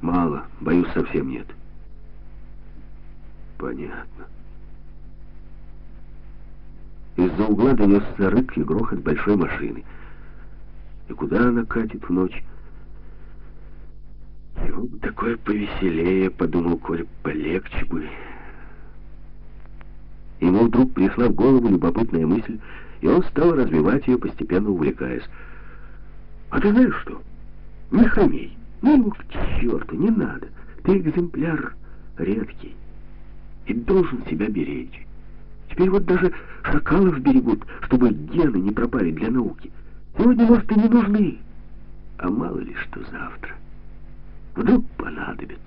Мало, боюсь, совсем нет. Понятно. Из-за угла донесся рык и грохот большой машины. И куда она катит в ночь? Его бы такое повеселее, подумал Коля, полегче бы. Ему вдруг пришла в голову любопытная мысль, и он стал развивать ее, постепенно увлекаясь. «А ты знаешь что? Не хамей. Ну ему к черту, не надо. Ты экземпляр редкий и должен себя беречь. Теперь вот даже шакалов берегут, чтобы гены не пропали для науки. Сегодня, может, и не нужны. А мало ли что завтра. Вдруг понадобится.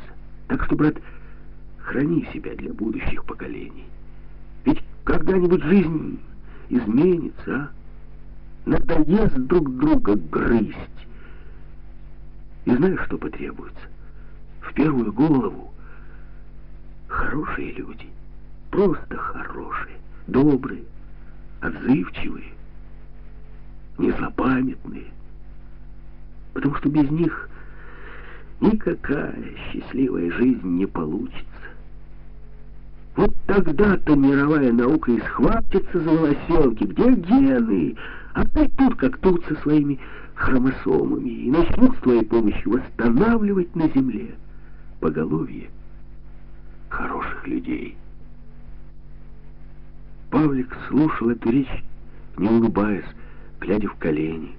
Так что, брат, храни себя для будущих поколений. Ведь когда-нибудь жизнь изменится, а? Надоест друг друга грызть. И знаешь, что потребуется? В первую голову хорошие люди. Просто хорошие, добрые, отзывчивые, незлопамятные. Потому что без них никакая счастливая жизнь не получится. Вот тогда-то мировая наука и схватится за волосенки. Где гены? Ты тут как тут со своими хромосомами и начнут с твоей помощью восстанавливать на земле поголовье хороших людей. Павлик слушал эту речь, не улыбаясь, глядя в колени.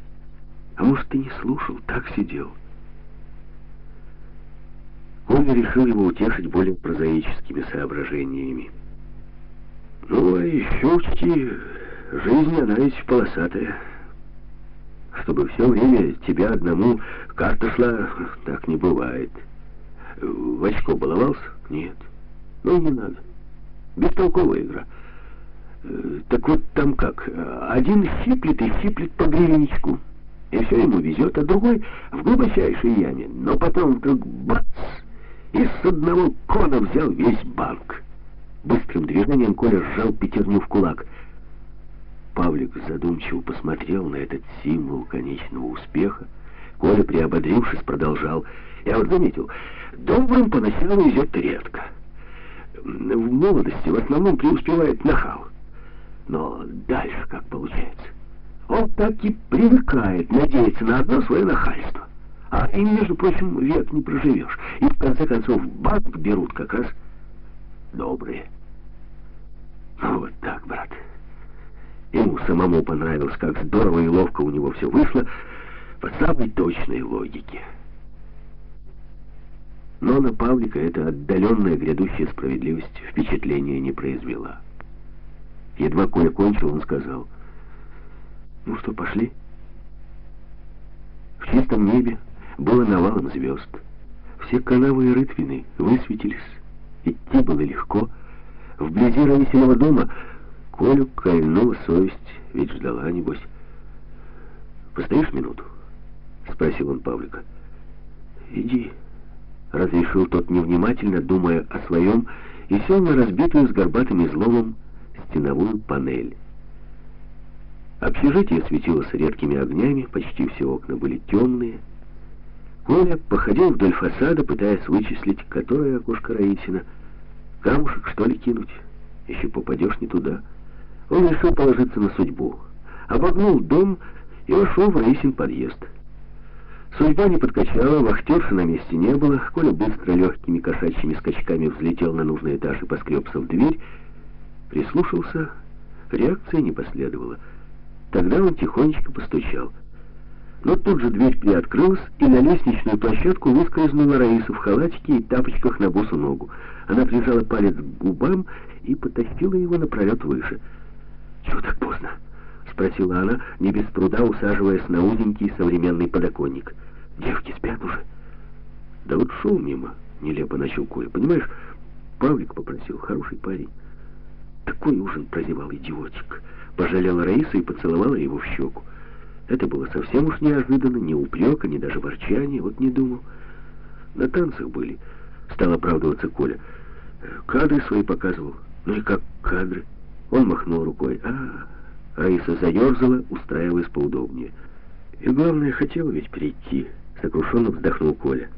А может, и не слушал, так сидел. Коля решил его утешить более прозаическими соображениями. Ну, а еще учти, жизнь, она ведь полосатая. Чтобы все время тебя одному карта шла, так не бывает. В очко баловался? Нет. Ну, не надо. Бестолковая игра. Э, так вот там как, один щиплет и щиплет по гривенечку, и все ему везет, а другой в глубочайшей яме. Но потом вдруг бац! И с одного кона взял весь банк. Быстрым движением Коля сжал пятерню в кулак. Павлик задумчиво посмотрел на этот символ конечного успеха. Коля, приободрившись, продолжал. Я вот заметил, добрым поначалу идет редко. В молодости в основном преуспевает нахал. Но дальше как получается? Он так и привыкает надеяться на одно свое нахальство. А им, между прочим, век не проживешь. И в конце концов банк берут как раз добрые. Ну, вот так, брат. Ему самому понравилось, как здорово и ловко у него все вышло по самой точной логике. Но на Павлика эта отдаленная грядущая справедливость впечатления не произвела. Едва Коля кончил, он сказал, «Ну что, пошли?» В чистом небе было навалом звезд. Все канавы и рытвины высветились. Идти было легко. Вблизи Раисиного дома Колю кольнула совесть, ведь ждала, небось. «Постоишь минуту?» — спросил он Павлика. «Иди», — разрешил тот невнимательно, думая о своем, и сел на разбитую с горбатым изломом стеновую панель. Общежитие светилось редкими огнями, почти все окна были темные, Коля походил вдоль фасада, пытаясь вычислить, которое окошко Раисина. Камушек, что ли, кинуть? Еще попадешь не туда. Он решил положиться на судьбу. Обогнул дом и вошел в Раисин подъезд. Судьба не подкачала, вахтерши на месте не было. Коля быстро легкими кошачьими скачками взлетел на нужный этаж и поскребся в дверь. Прислушался, реакции не последовало. Тогда он тихонечко постучал. Но тут же дверь приоткрылась, и на лестничную площадку выскользнула Раиса в халатике и тапочках на босу ногу. Она прижала палец к губам и потащила его напролет выше. «Чего так поздно?» — спросила она, не без труда усаживаясь на узенький современный подоконник. «Девки спят уже?» «Да вот шел мимо», — нелепо начал Коля. «Понимаешь, Павлик попросил, хороший парень. Такой ужин прозевал идиотик». Пожалела Раиса и поцеловала его в щеку. Это было совсем уж неожиданно, ни упрека, ни даже ворчания, вот не думал. На танцах были, стал оправдываться Коля. Кадры свои показывал. Ну и как кадры? Он махнул рукой. А, Раиса заерзала, устраиваясь поудобнее. И главное, хотела ведь прийти. Сокрушенно вздохнул Коля.